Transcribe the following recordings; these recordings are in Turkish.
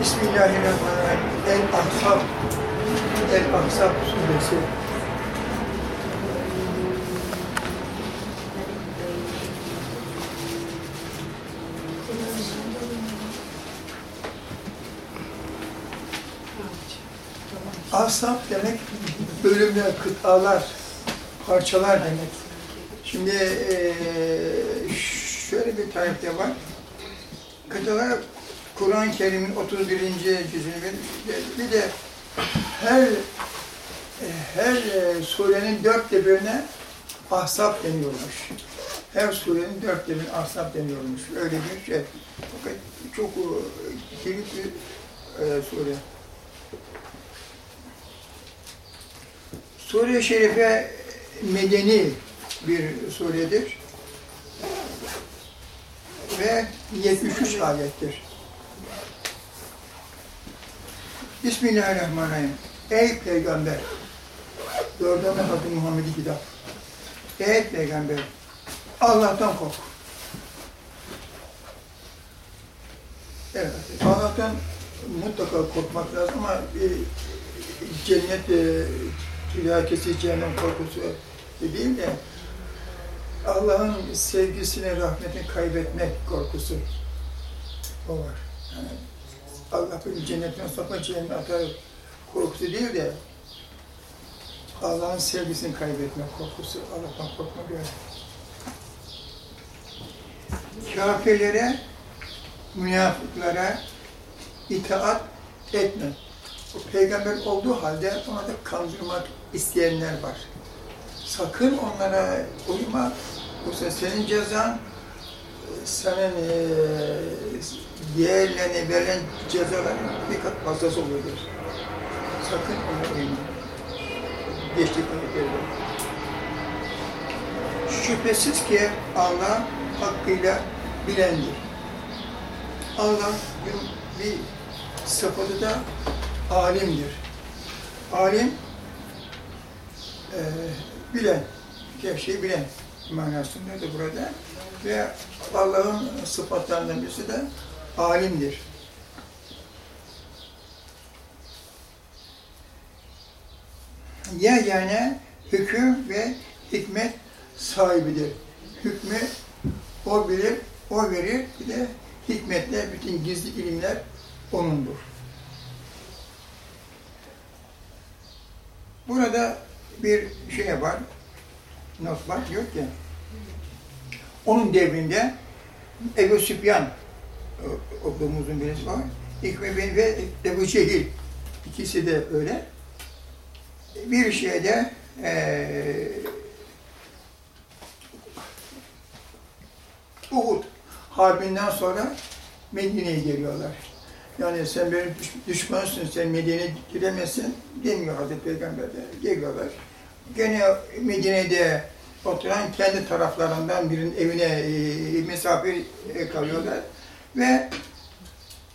Bismillahirrahmanirrahim. El-Ahzab. El-Ahzab suresi. Ahzab demek bölümler, kıtalar, parçalar demek. Şimdi eee, şöyle bir tarifte var. Kıtalar Kur'an-ı Kerim'in 31. cüzünü bir, de her her e, surenin dörtte birine ahsap deniyormuş. Her surenin dörtte birine ahsap deniyormuş. Öyle bir şey. Fakat çok e, kilit bir e, sure. Sure-i Şerife medeni bir suredir. Ve 73 ayettir. Bismillahirrahmanirrahim. Ey peygamber! Dördüncü adı Muhammed'i kitap. Ey peygamber! Allah'tan kork. Evet, Allah'tan mutlaka korkmak lazım ama e, cennet e, tilakesi, cehennem korkusu değil de Allah'ın sevgisini, rahmetini kaybetmek korkusu o var. Yani Allah beni cennetten sokma, cehenneme atar korkusu değil de Allah'ın sevgisini kaybetme korkusu, Allah'tan korkma böyle. Kafirlere, münafıklara itaat etme. O peygamber olduğu halde ona da kandırmak isteyenler var. Sakın onlara uyma, yoksa senin cezan senin e, diğerlerine verilen cezaların bir kat fazlası oluyordur. Sakın ona uyma. Geçtik ayetlerde. Şüphesiz ki Allah hakkıyla bilendir. Allah bir, bir sıfatı da alimdir. Alim, e, bilen, her şeyi bilen manasında da burada. Ve Allah'ın sıfatlarından birisi de alimdir. Ya yani hüküm ve hikmet sahibidir. Hükmü o bilir, o verir. Bir de hikmetle bütün gizli ilimler O'nundur. Burada bir şey var, not var, diyor ki, onun devrinde Ebu Süfyan e, okuduğumuzun birisi var. İkme bin ve Ebu Cehil. ikisi de öyle. Bir şeyde e, Uhud Harbinden sonra Medine'ye geliyorlar. Yani sen benim düş düşmansın, sen Medine'ye giremezsin demiyor Hazreti Peygamber de. Geliyorlar. Gene Medine'de oturan kendi taraflarından birinin evine e, misafir e, kalıyorlar ve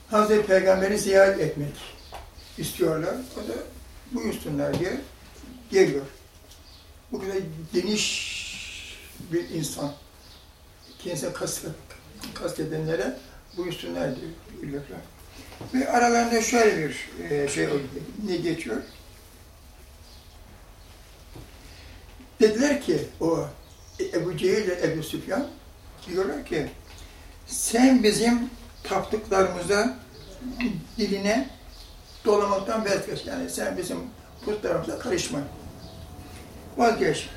Hazreti Peygamber'i ziyaret etmek istiyorlar. O da buyursunlar diye geliyor. Bu kadar geniş bir insan. Kendisine kast, kastedenlere buyursunlar biliyorlar. Ve aralarında şöyle bir e, şey ne geçiyor? Dediler ki o Ebu Cehil ile Ebu Süfyan diyorlar ki sen bizim taptıklarımıza diline dolamaktan vazgeç. Yani sen bizim putlarımıza karışma. Vazgeç.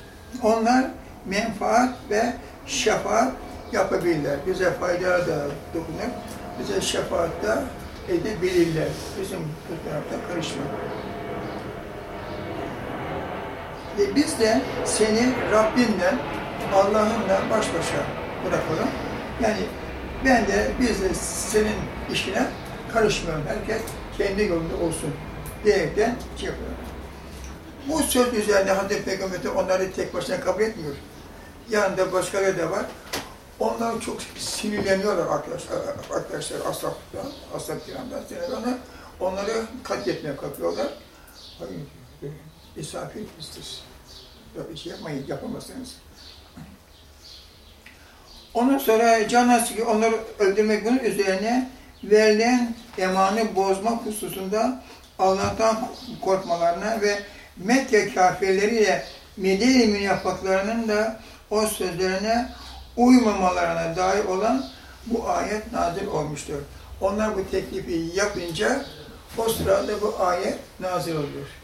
Onlar menfaat ve şefaat yapabilirler. Bize fayda da dokunur. Bize şefaat da edebilirler. Bizim putlarımıza karışma. Ve biz de seni Rabbinle, Allah'ınla baş başa bırakalım. Yani ben de, biz de senin işine karışmıyorum. Herkes kendi yolunda olsun diyerekten şey yapıyor. Bu söz üzerine Hazreti Peygamber onları tek başına kabul etmiyor. Yanında başkaları da var. Onlar çok sinirleniyorlar arkadaşlar, arkadaşlar ashabdan, ashab kiramdan sinirlenir. Onları katletmeye kalkıyorlar. Misafir. Ya bir şey yapmayın, yapamazsınız. Ondan sonra can ki onları öldürmek bunun üzerine verilen emanı bozma hususunda Allah'tan korkmalarına ve Mekke kafirleriyle Medine münafıklarının da o sözlerine uymamalarına dair olan bu ayet nazil olmuştur. Onlar bu teklifi yapınca o sırada bu ayet nazil oluyor.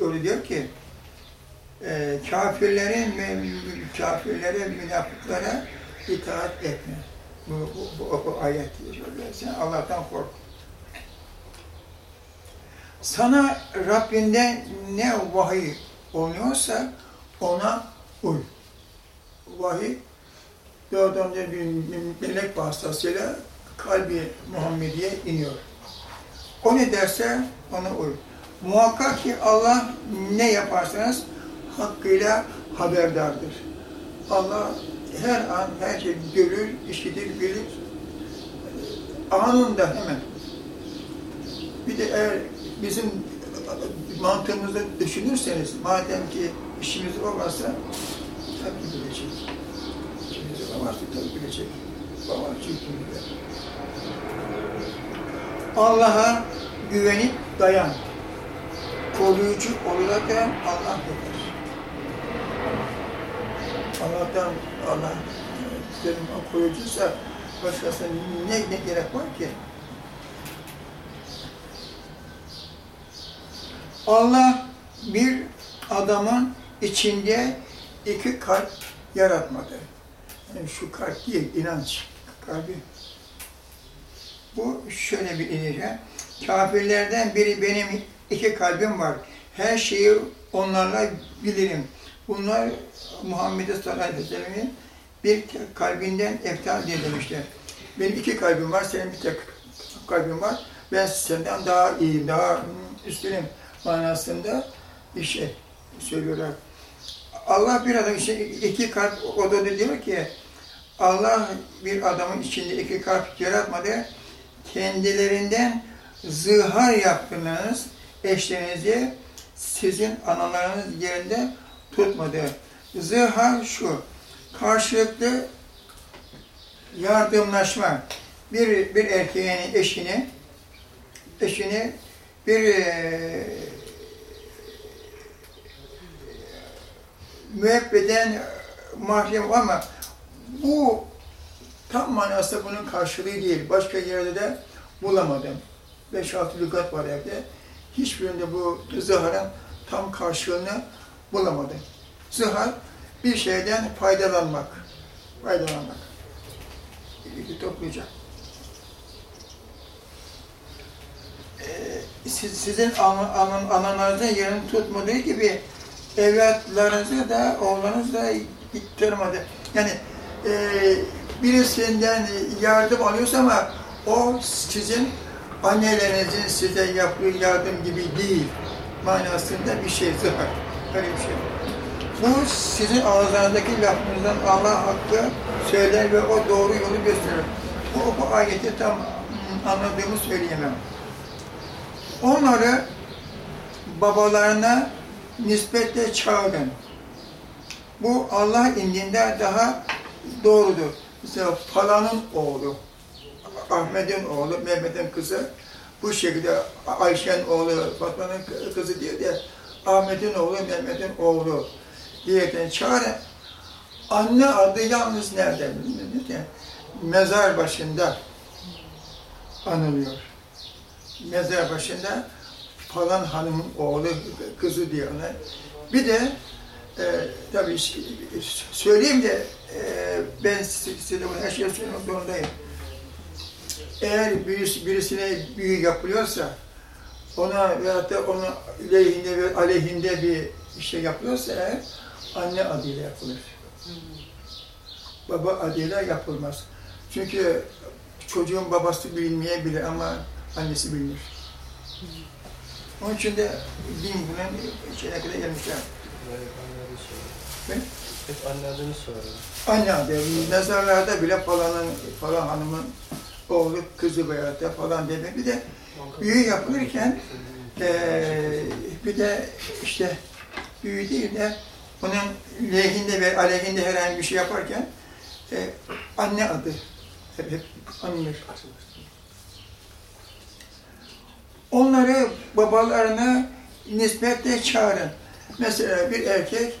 Öyle diyor ki e, kafirlerin kafirlere, münafıklara itaat etme. Bu, bu, bu, bu ayet diyor. Sen Allah'tan kork. Sana Rabbinden ne vahiy oluyorsa ona uy. Vahiy doğrudan bir melek vasıtasıyla kalbi Muhammediye iniyor. O ne derse ona uy. Muhakkak ki Allah ne yaparsanız hakkıyla haberdardır. Allah her an her şey görür, işitir, bilir. Anında hemen. Bir de eğer bizim mantığımızda düşünürseniz, madem ki işimiz olmazsa tabii bilecek. İşimiz olmazsa tabii bilecek. Baba çünkü Allah'a güvenip dayan. Koruyucu olurken Allah yeter. Allah'tan Allah senin koruyucuysa başkasına ne, ne gerek var ki? Allah bir adamın içinde iki kalp yaratmadı. Yani şu kalp değil, inanç kalbi. Bu şöyle bir inece. Kafirlerden biri benim iki kalbim var. Her şeyi onlarla bilirim. Bunlar Muhammed'e sallallahu aleyhi bir kalbinden eftal diye demişler. Benim iki kalbim var, senin bir tek kalbin var. Ben senden daha iyiyim, daha üstünüm manasında bir şey söylüyorlar. Allah bir adam için iki kalp odada diyor ki Allah bir adamın içinde iki kalp yaratmadı. Kendilerinden zihar yaptığınız eşlerinizi sizin analarınız yerinde tutmadı. Zihar şu, karşılıklı yardımlaşma. Bir, bir erkeğin eşini, eşini bir e, müebbeden mahrem ama bu tam manasında bunun karşılığı değil. Başka yerde de bulamadım. 5-6 lügat var evde. Hiçbirinde bu zıharın tam karşılığını bulamadım. Zihar bir şeyden faydalanmak. Faydalanmak. İlgi toplayacak. Ee, siz, sizin an, an, ananızın yerini tutmadığı gibi evlatlarınızı da oğlanız da tutmadı. Yani e, birisinden yardım alıyorsa ama o sizin annelerinizin size yaptığı yardım gibi değil manasında bir şey zıhar. Öyle bir şey. Bu sizin ağızlarındaki lafınızdan Allah hakkı söyler ve o doğru yolu gösterir. Bu, bu ayeti tam anladığımı söyleyemem. Onları babalarına nispetle çağırın. Bu Allah indinde daha doğrudur. Mesela falanın oğlu, Ahmet'in oğlu, Mehmet'in kızı bu şekilde Ayşe'nin oğlu, Fatma'nın kızı diye de Ahmet'in oğlu, Mehmet'in oğlu diyerekten çağırın. Anne adı yalnız nerede? Mezar başında anılıyor. Mezar başında falan hanımın oğlu, kızı diye ona. Bir de e, tabii söyleyeyim de e, ben size bunu her şeyi söylemek zorundayım. Eğer birisi, birisine büyü yapılıyorsa, ona veyahut da onun lehinde ve aleyhinde bir şey yapılıyorsa eğer, anne adıyla yapılır. Baba adıyla yapılmaz. Çünkü çocuğun babası bilinmeyebilir ama annesi bilinir. Onun için de din bunun içine kadar gelmişler. Hep Hep anne adını soruyor. Anne adı, mezarlarda bile falanın, falan hanımın oğlu, kızı da falan demek. Bir de büyü yapılırken eee bir de işte büyü değil de bunun lehinde ve aleyhinde herhangi bir şey yaparken e, anne adı hep, hep anılır. Onları babalarına nispetle çağırın. Mesela bir erkek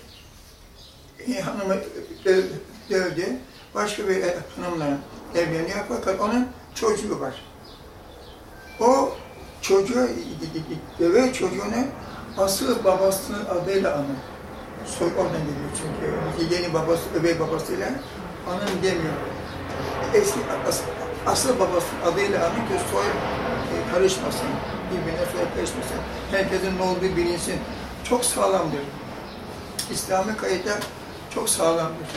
e, hanımı dö- dövdü, başka bir e, hanımla evleniyor fakat onun çocuğu var. O çocuğu, döve çocuğunu asıl babasının adıyla anır. Soy oradan geliyor çünkü yeni babası, öbey babasıyla anın demiyor. Eski asıl, asıl babasının adıyla anın ki soy e, karışmasın, birbirine soy karışmasın. Herkesin ne olduğu bilinsin. Çok sağlamdır. İslami kayıtlar çok sağlamdır.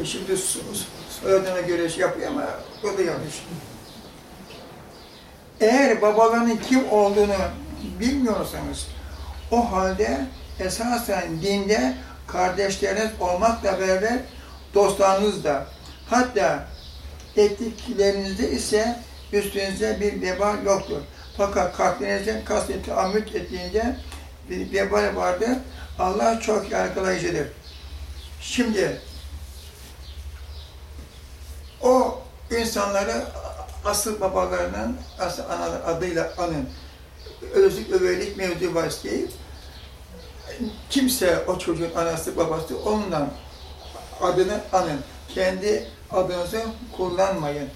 E, şimdi so- soyadına göre şey yapıyor ama o da yanlış. Eğer babalarının kim olduğunu bilmiyorsanız, o halde esasen dinde kardeşleriniz olmakla beraber dostlarınız da, hatta ettiklerinizde ise üstünüzde bir vebal yoktur. Fakat kalbinizden kastı teammüt ettiğinde bir vebal vardır. Allah çok yargılayıcıdır. Şimdi o insanları asıl babalarının asıl analar adıyla anın. Özlük, öveylik mevzu vasıtayı kimse o çocuğun anası babası ondan adını anın. Kendi adınızı kullanmayın.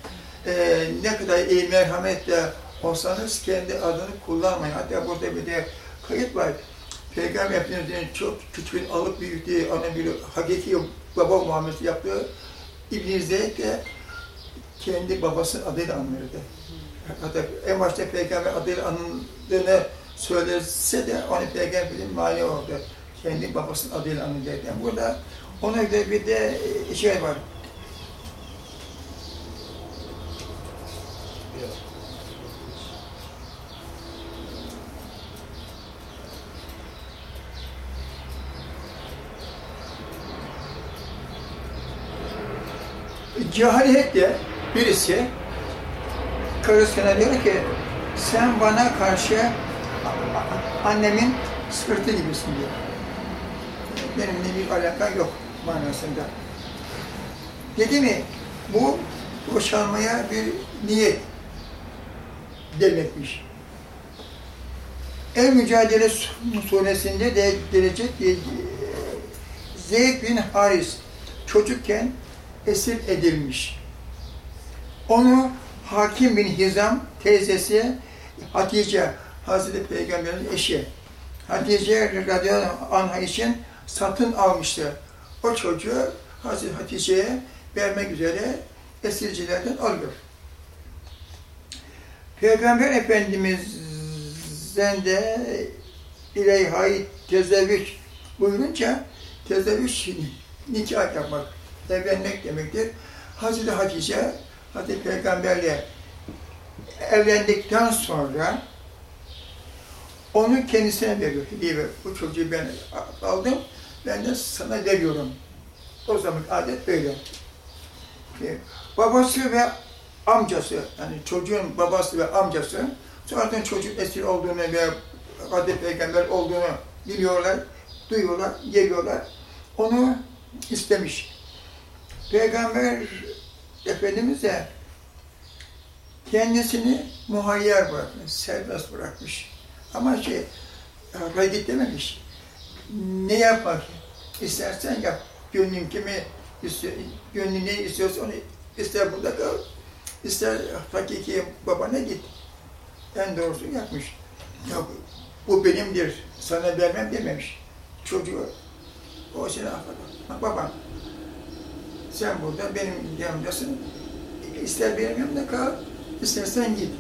Ee, ne kadar iyi merhametle olsanız kendi adını kullanmayın. Hatta burada bir de kayıt var. Peygamber Efendimiz'in çok küçük alıp büyüttüğü, ana bir hakiki baba muamelesi yaptığı İbn-i de kendi babasının adıyla anılırdı. Hatta en başta peygamber adıyla anıldığını söylese de onu peygamberin mani oldu. Kendi babasının adıyla anılırdı. Yani burada ona göre bir de şey var. Yok. Cahiliyette birisi karısına diyor ki sen bana karşı annemin sırtı gibisin diyor. Benimle bir alaka yok manasında. Dedi mi bu boşanmaya bir niyet demekmiş. El Mücadele suresinde de gelecek e, Zeyd bin Haris çocukken esir edilmiş. Onu Hakim bin Hizam teyzesi Hatice, Hazreti Peygamber'in eşi. Hatice radıyallahu anha için satın almıştı. O çocuğu Hazreti Hatice'ye vermek üzere esircilerden alıyor. Peygamber Efendimiz'den de ileyhay tezevvüç buyurunca tezevvüç nikah yapmak, evlenmek demektir. Hazreti Hatice, Hazreti Peygamberle evlendikten sonra onu kendisine veriyor. Hediye. Bu çocuğu ben aldım, ben de sana veriyorum. O zaman adet böyle. Ee, Babası ve amcası, yani çocuğun babası ve amcası, zaten çocuk esir olduğunu ve Hazreti Peygamber olduğunu biliyorlar, duyuyorlar, geliyorlar. Onu istemiş. Peygamber Efendimiz de kendisini muhayyer bırakmış, serbest bırakmış. Ama şey, git dememiş. Ne yapmak istersen yap. Gönlün kimi istiyor, gönlün ne istiyorsa onu ister burada kal, ister hakiki babana git. En doğrusunu yapmış. Yok, bu benimdir, sana vermem dememiş. Çocuğu, o seni affeder. Babam, sen burada benim yanımdasın. İster benim yanımda kal, istersen git.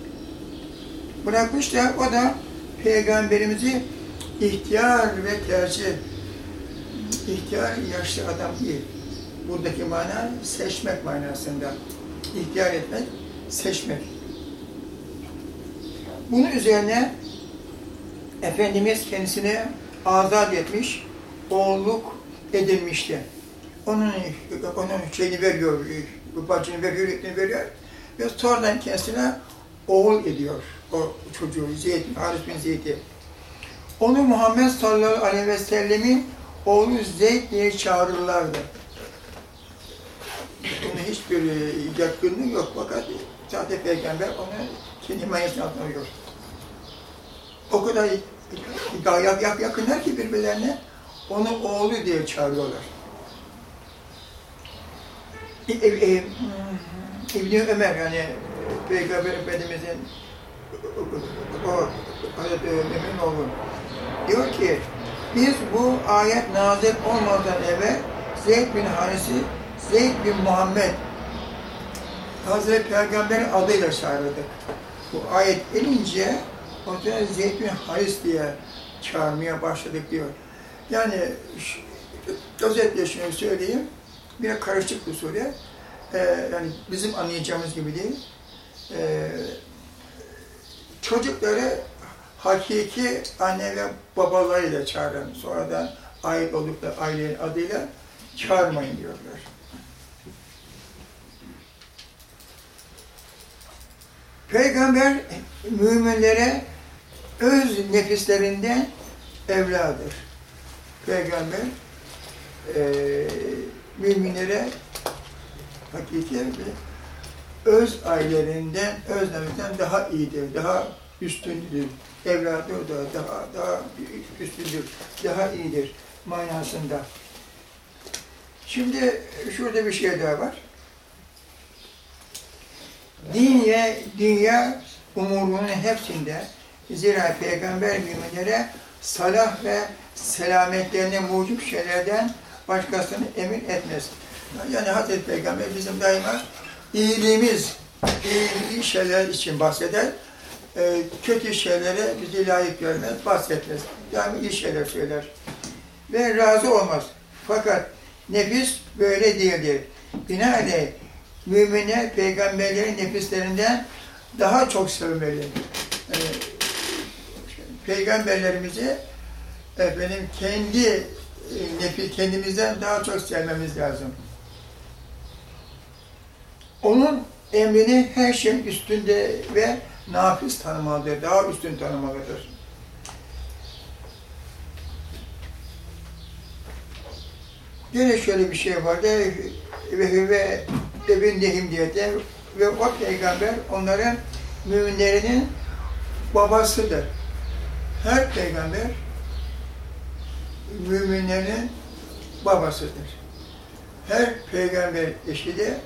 Bırakmış da o da Peygamberimizi ihtiyar ve tercih, ihtiyar yaşlı adam değil. Buradaki mana seçmek manasında. İhtiyar etmek, seçmek. Bunun üzerine Efendimiz kendisini azat etmiş, oğulluk edilmişti. Onun, onun şeyini veriyor, bacını veriyor, hürriyetini veriyor ve sonradan kendisine oğul ediyor o çocuğu, Zeyd, Haris bin Zeyd'i. Onu Muhammed sallallahu aleyhi ve sellemin oğlu Zeyd diye çağırırlardı. hiçbir e, yakınlığı yok fakat zaten peygamber onu kendi himayesine altına alıyor. O kadar yak, yak, yakınlar ki birbirlerine onu oğlu diye çağırıyorlar. E, e, e, İbni Ömer yani Peygamber Efendimiz'in o Hazreti Ömer'in oğlu diyor ki biz bu ayet nazil olmadan evvel Zeyd bin Haris'i Zeyd bin Muhammed Hazreti Peygamber'in adıyla çağırdık. Bu ayet gelince o zaman Zeyd bin Haris diye çağırmaya başladık diyor. Yani özetle şunu söyleyeyim. Bir karışık bir soru. Ee, yani bizim anlayacağımız gibi değil. Ee, çocukları hakiki anne ve babalarıyla çağırın. Sonradan ait oldukları ailenin adıyla çağırmayın diyorlar. Peygamber müminlere öz nefislerinden evladır. Peygamber eee müminlere hakiki bir öz ailelerinden, öz nefislerinden daha iyidir, daha üstündür. Evladı da daha, daha üstündür, daha iyidir manasında. Şimdi şurada bir şey daha var. Ve dünya umurunun hepsinde zira peygamber müminlere salah ve selametlerine mucip şeylerden başkasını emin etmez. Yani Hazreti Peygamber bizim daima iyiliğimiz, iyi şeyler için bahseder. Ee, kötü şeylere bizi layık görmez, bahsetmez. Yani iyi şeyler söyler. Ve razı olmaz. Fakat nefis böyle değildir. Binaenaleyh müminler peygamberlerin nefislerinden daha çok sevmeli. Yani, peygamberlerimizi efendim kendi nefis kendimizden daha çok sevmemiz lazım. Onun emrini her şeyin üstünde ve nafiz tanımalıdır, daha üstün tanımalıdır. Yine şöyle bir şey vardı. Ve hüve ebindehim diye de ve o peygamber onların müminlerinin babasıdır. Her peygamber müminlerin babasıdır. Her peygamber eşi de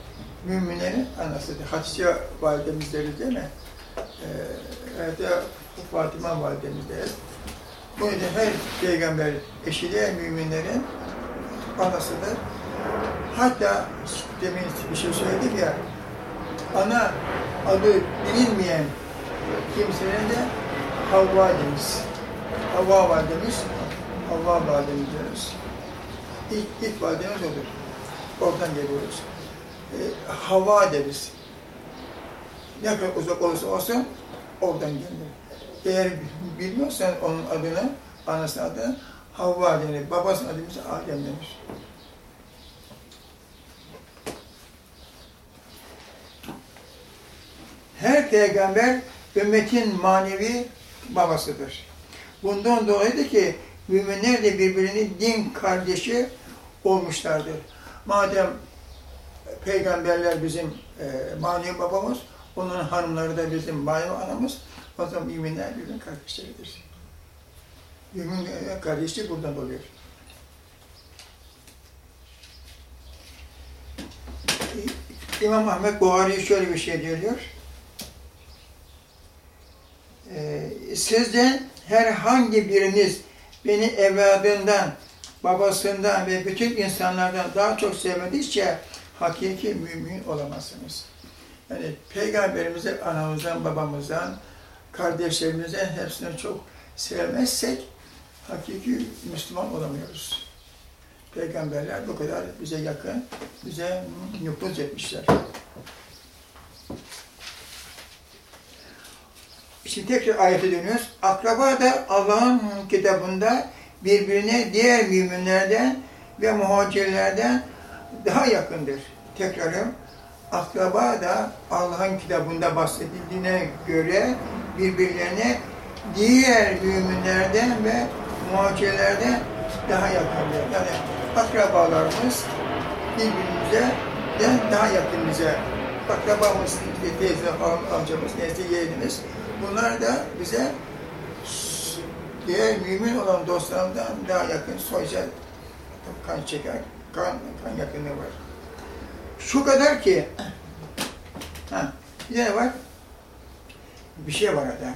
müminlerin anasıdır. Hatice validemiz deriz değil mi? Ee, Fatıma validemiz deriz. Bu yüzden her peygamber eşi de müminlerin anasıdır. Hatta demin bir şey söyledik ya, ana adı bilinmeyen kimsenin de Havva deriz. Havva validemiz, Havva validemiz deriz. İlk, ilk validemiz odur. Oradan geliyoruz. E, Havva deriz. Ne kadar uzak olursa olsun oradan gelir. Eğer bilmiyorsan onun adını, anasının adını Havva denir. Babasının adını ise Adem denir. Her peygamber ümmetin manevi babasıdır. Bundan dolayıdır ki müminler de birbirinin din kardeşi olmuşlardır. Madem peygamberler bizim e, manevi babamız, onun hanımları da bizim manevi anamız, o zaman müminler birbirinin kardeşleridir. Mümin e, kardeşlik buradan oluyor. İmam Ahmet Buhari şöyle bir şey diyor. Ee, sizden herhangi biriniz beni evladından, babasından ve bütün insanlardan daha çok sevmedikçe hakiki mümin olamazsınız. Yani Peygamberimizi anamızdan, babamızdan, kardeşlerimizden hepsini çok sevmezsek hakiki Müslüman olamıyoruz. Peygamberler bu kadar bize yakın, bize nüfuz etmişler. Şimdi tekrar ayete dönüyoruz. Akraba da Allah'ın kitabında birbirine diğer müminlerden ve muhacirlerden daha yakındır. Tekrarım. Akraba da Allah'ın kitabında bahsedildiğine göre birbirlerine diğer müminlerden ve muhacirlerden daha yakındır. Yani akrabalarımız birbirimize daha yakın bize akrabamız, teyze, am- amcamız, neyse yeğenimiz. Bunlar da bize diğer mümin olan dostlarımdan daha yakın soyca kan çeker, kan, kan yakınlığı var. Şu kadar ki, ha, bir de var? Bir şey var orada.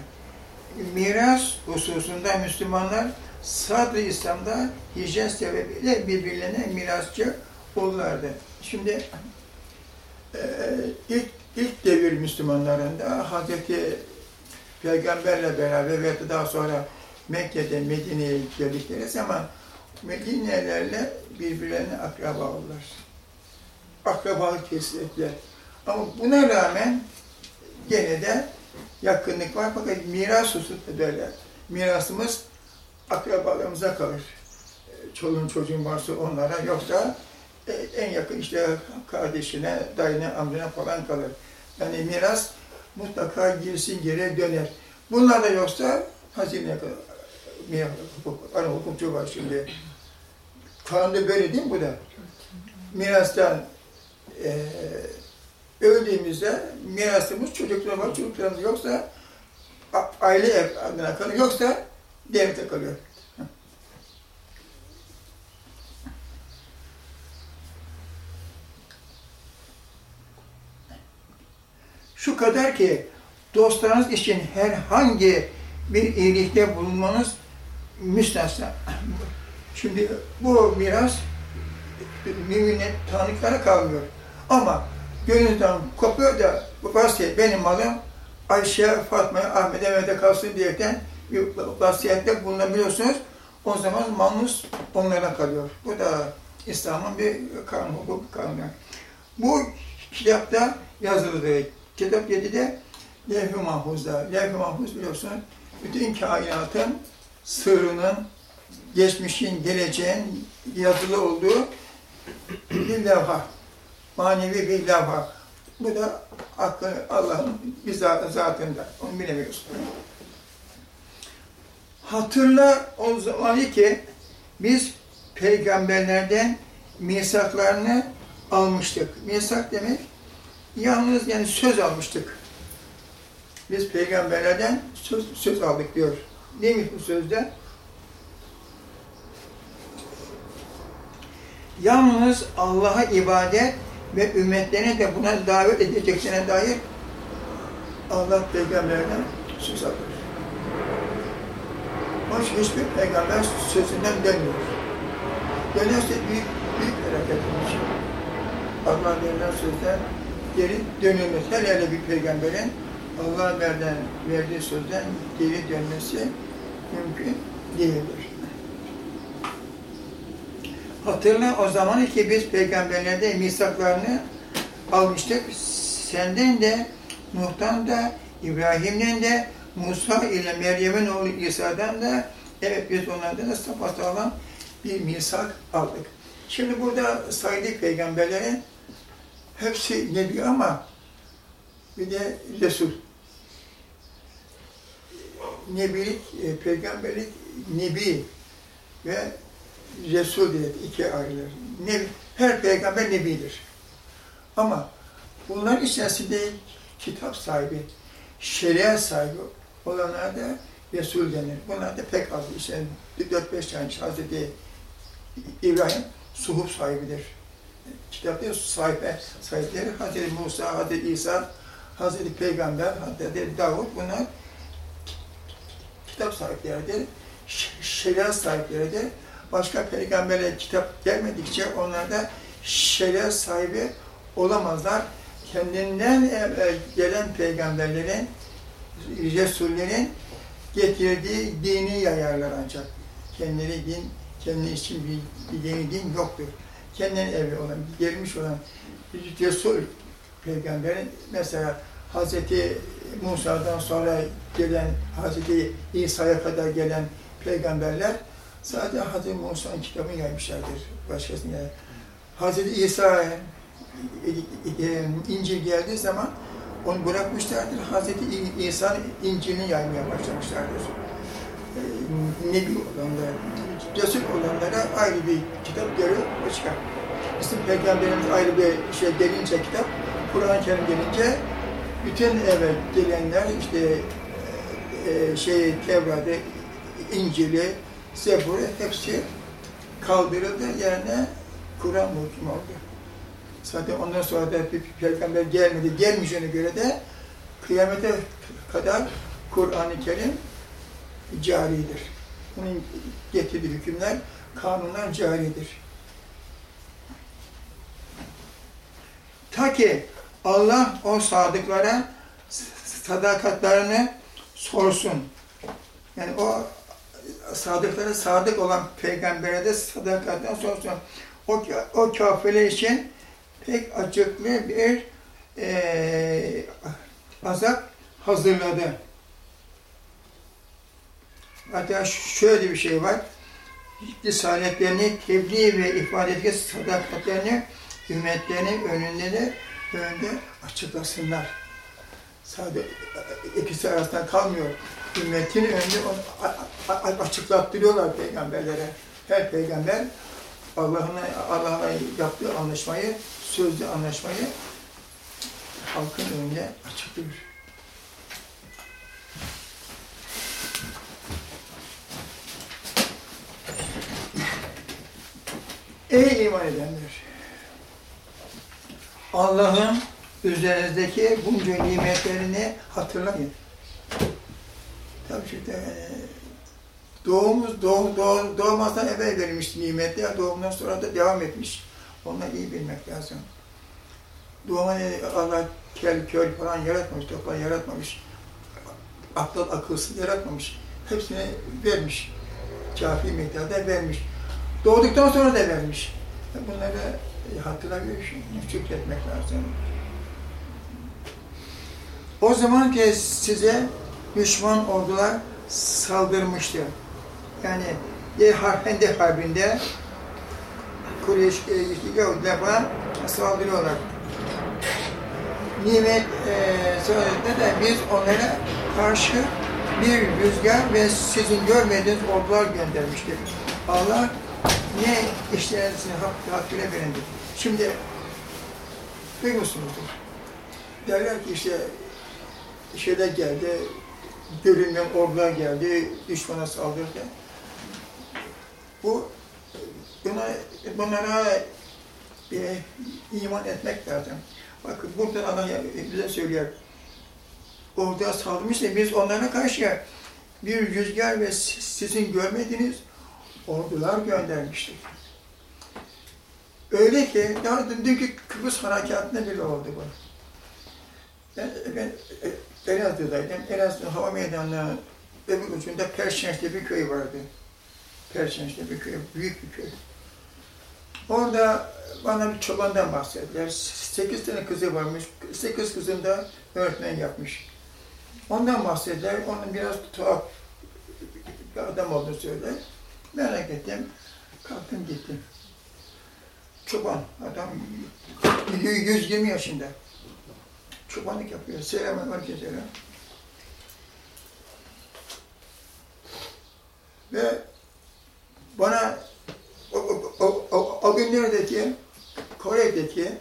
Miras hususunda Müslümanlar sadr İslam'da hicret sebebiyle birbirlerine mirasçı olurlardı. Şimdi e, ilk, ilk devir Müslümanlarında Hazreti Peygamberle beraber ve daha sonra Mekke'de Medine'ye geldikleri zaman Medine'lerle birbirlerine akraba oldular. Akrabalık ettiler. Ama buna rağmen gene de yakınlık var fakat miras hususunda böyle. Mirasımız akrabalarımıza kalır. Çoluğun çocuğun varsa onlara yoksa e, en yakın işte kardeşine, dayına, amcana falan kalır. Yani miras mutlaka girsin geri döner. Bunlar da yoksa hazineye. Miras, hukuk, ana hukukçu var şimdi. Kanunda böyle değil mi bu da? Mirastan e, öldüğümüzde mirasımız çocuklar var, çocuklarımız yoksa aile adına kalıyor, yoksa devlete kalıyor. Şu kadar ki dostlarınız için herhangi bir iyilikte bulunmanız müstesna. Şimdi bu miras müminle tanıklara kalmıyor. Ama gönülden kopuyor da bu vasiyet benim malım Ayşe, Fatma'ya, Ahmet'e, Mehmet'e kalsın diyerekten bir vasiyette bulunabiliyorsunuz. O zaman malınız onlara kalıyor. Bu da İslam'ın bir kanun, hukuk kanunu. Bu kitapta yazılıdır. Kitap 7'de Levh-i Mahfuz'da. Levh-i Mahfuz biliyorsunuz bütün kainatın sırrının, geçmişin, geleceğin yazılı olduğu bir levha. Manevi bir levha. Bu da Allah'ın bir zat- zatında. Onu bilemiyoruz. Hatırla o zamanı ki biz peygamberlerden misaklarını almıştık. Misak demek yalnız yani söz almıştık. Biz peygamberlerden söz, söz aldık diyor. Neymiş bu sözde? Yalnız Allah'a ibadet ve ümmetlerine de buna davet edeceklerine dair Allah peygamberlerden söz alır. Başka hiçbir peygamber sözünden dönmüyor. Dönerse büyük, büyük felaket olur. Allah verilen sözden geri dönülmez. Her yerde bir peygamberin Allah verden, verdiği sözden geri dönmesi mümkün değildir. Hatırla o zaman ki biz peygamberlerden misaklarını almıştık. Senden de, Nuh'tan da, İbrahim'den de, Musa ile Meryem'in oğlu İsa'dan da, evet biz onlardan da sapasağlam bir misak aldık. Şimdi burada saydık peygamberlerin hepsi nebi ama bir de Resul. Nebilik, e, peygamberlik, nebi ve Resul diye iki ayrılır. Her peygamber nebidir. Ama bunların içerisinde kitap sahibi, şeriat sahibi olanlar da Resul denir. Bunlar da pek az. İşte 4-5 tane Hazreti İbrahim suhuf sahibidir. Kitapta sahibi, sahipleri Hazreti Musa, Hazreti İsa, Hazreti Peygamber, Hazreti Davud bunlar kitap sahipleridir, şeriat sahipleridir. Başka peygamberle kitap gelmedikçe onlar da şeriat sahibi olamazlar. Kendinden gelen peygamberlerin, Resullerin getirdiği dini yayarlar ancak. Kendileri din, kendi için bir, bir yeni din yoktur. Kendinden evvel olan, gelmiş olan Resul peygamberin mesela Hazreti Musa'dan sonra gelen, Hazreti İsa'ya kadar gelen peygamberler sadece Hazreti Musa'nın kitabını yaymışlardır. Başkasını yani. Hazreti İsa e, e, İncil geldiği zaman onu bırakmışlardır. Hazreti İsa'nın İncil'ini yaymaya başlamışlardır. E, Nebi olanlara, Resul olanlara ayrı bir kitap görüyor, başka. bizim peygamberimiz ayrı bir şey gelince kitap, Kur'an-ı Kerim gelince bütün evet gelenler işte e, şey Tevrat'ı, İncil'i, Zebur'u hepsi kaldırıldı yerine Kur'an muhkim oldu. Zaten ondan sonra da bir peygamber gelmedi. Gelmeyeceğine göre de kıyamete kadar Kur'an-ı Kerim caridir. Bunun getirdiği hükümler, kanunlar caridir. Ta ki Allah o sadıklara sadakatlerini sorsun. Yani o sadıklara sadık olan peygambere de sadakatten sorsun. O, o kafirler için pek acıklı bir eee azap hazırladı. Hatta şöyle bir şey var. Risaletlerini tebliğ ve ifade etmek sadakatlerini ümmetlerinin önünde de önünde açıklasınlar. Sadece ikisi arasında kalmıyor. Ümmetin önünde onu açıklattırıyorlar peygamberlere. Her peygamber Allah'ın Allah'la yaptığı anlaşmayı, sözlü anlaşmayı halkın önünde açıklıyor. Ey iman edenler! Allah'ın üzerinizdeki bunca nimetlerini hatırlayın. Tabii işte e, doğumuz doğ, doğ, doğmazdan evvel verilmiş nimetler, doğumdan sonra da devam etmiş. Onları iyi bilmek lazım. Doğuma ne- Allah kel, köl falan yaratmamış, toplan yaratmamış. Akıl, akılsız yaratmamış. Hepsini vermiş. Kafi miktarda vermiş. Doğduktan sonra da vermiş. Bunları hatırlamıyor, şükretmek lazım. O zaman ki size düşman ordular saldırmıştı. Yani Hendek Harbi'nde Kureyş, e, Yahudiler falan saldırıyorlar. Nimet e, sonrasında da biz onlara karşı bir rüzgar ve sizin görmediğiniz ordular göndermiştik. Allah ne işlerinizi hak, hakkıyla verildi. Şimdi duymuşsunuzdur. Derler ki işte şeyde geldi, görünmeyen ordular geldi, düşmana saldırdı. Bu buna, bunlara e, iman etmek lazım. Bakın burada Allah bize söylüyor. Orduya saldırmış da biz onlara karşı bir rüzgar ve sizin görmediğiniz ordular göndermiştik. Öyle ki, daha dünkü Kıbrıs harekatında bile oldu bu. Ben, ben Elazığ'daydım. Elazığ hava meydanının öbür ucunda Perşemş'te bir köy vardı. Perşemş'te bir köy, büyük bir köy. Orada bana bir çobandan bahsettiler. Sekiz tane kızı varmış. Sekiz kızını da öğretmen yapmış. Ondan bahsettiler. Onun biraz tuhaf bir adam olduğunu söyledi. Merak ettim. Kalktım gittim. Çoban, adam 120 yaşında. Çobanlık yapıyor. Selam selam. Ve bana o, o, o, o, günlerdeki Kore'deki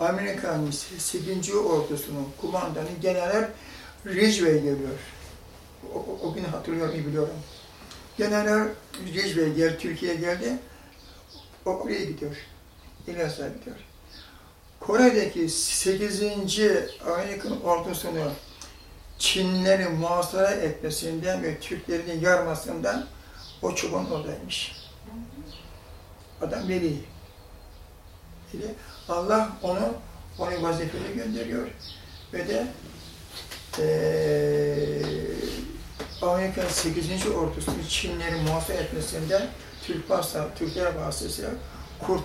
Amerikan 8. ordusunun kumandanı General Ridgway geliyor. O, o, o günü hatırlıyorum, biliyorum. General Ridgway gel, Türkiye'ye geldi. O gidiyor. İlyas'a gidiyor. Kore'deki 8. Amerikan ordusunu Çinlilerin muhasara etmesinden ve Türklerin yarmasından o çoban oradaymış. Adam veli. Allah onu, onu vazifeli gönderiyor ve de eee Amerika'nın 8. ordusunu Çinlilerin muhasara etmesinden Türk vasıta, Türkler vasıtasıyla kurtarıyor.